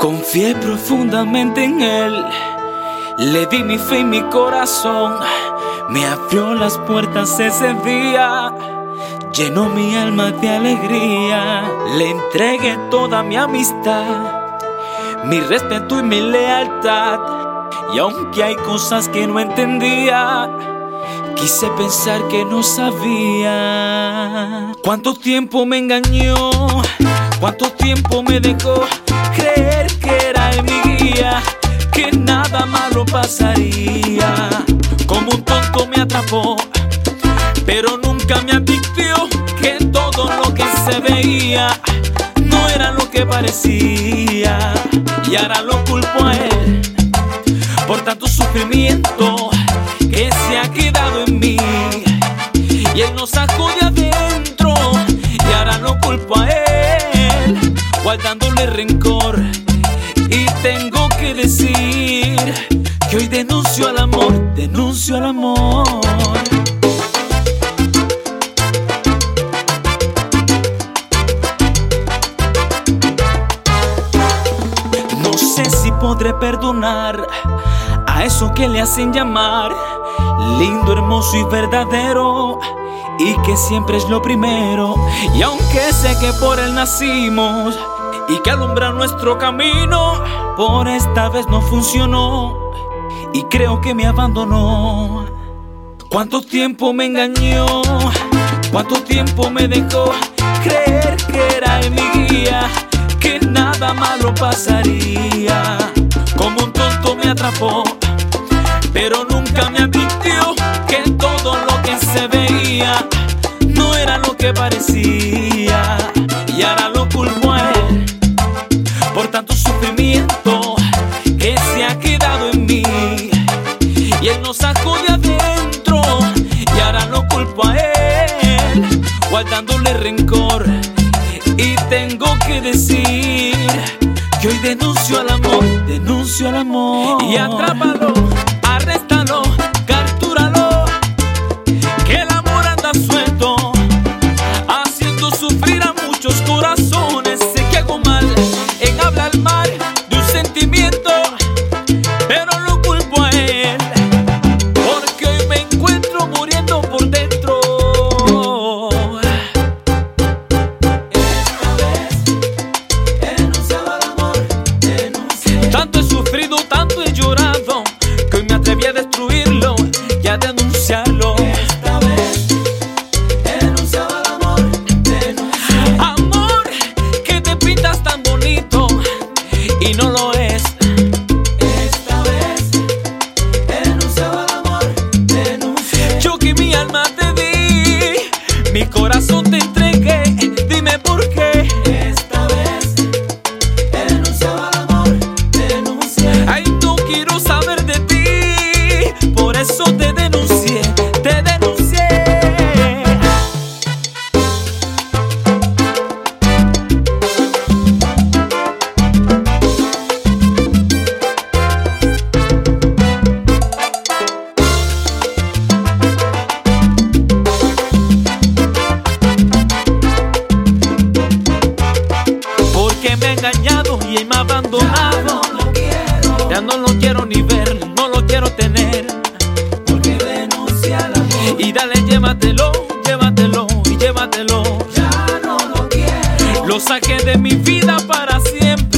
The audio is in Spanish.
Confié profundamente en Él, le di mi fe y mi corazón, me abrió las puertas ese día, llenó mi alma de alegría, le entregué toda mi amistad, mi respeto y mi lealtad, y aunque hay cosas que no entendía, quise pensar que no sabía. ¿Cuánto tiempo me engañó? ¿Cuánto tiempo me dejó pasaría. Como un tonto me atrapó, pero nunca me advirtió que todo lo que se veía no era lo que parecía. Y ahora lo culpo a él por tanto sufrimiento que se ha quedado en mí. Y él nos sacó de adentro y ahora lo culpo a él guardándole rencor. Denuncio al amor, denuncio al amor. No sé si podré perdonar a eso que le hacen llamar lindo, hermoso y verdadero y que siempre es lo primero. Y aunque sé que por él nacimos y que alumbra nuestro camino, por esta vez no funcionó y creo que me abandonó. ¿Cuánto tiempo me engañó? ¿Cuánto tiempo me dejó creer que era mi guía? Que nada malo pasaría. Como un tonto me atrapó, pero nunca me advirtió que todo lo que se veía no era lo que parecía. Y ahora lo culpo a él por tanto sufrimiento él nos sacó de adentro y ahora lo culpo a él, guardándole rencor. Y tengo que decir que hoy denuncio al amor, denuncio al amor. Y atrápalo, no lo quiero tener. Porque amor. Y dale, llévatelo, llévatelo y llévatelo. Ya no lo quiero. Lo saqué de mi vida para siempre.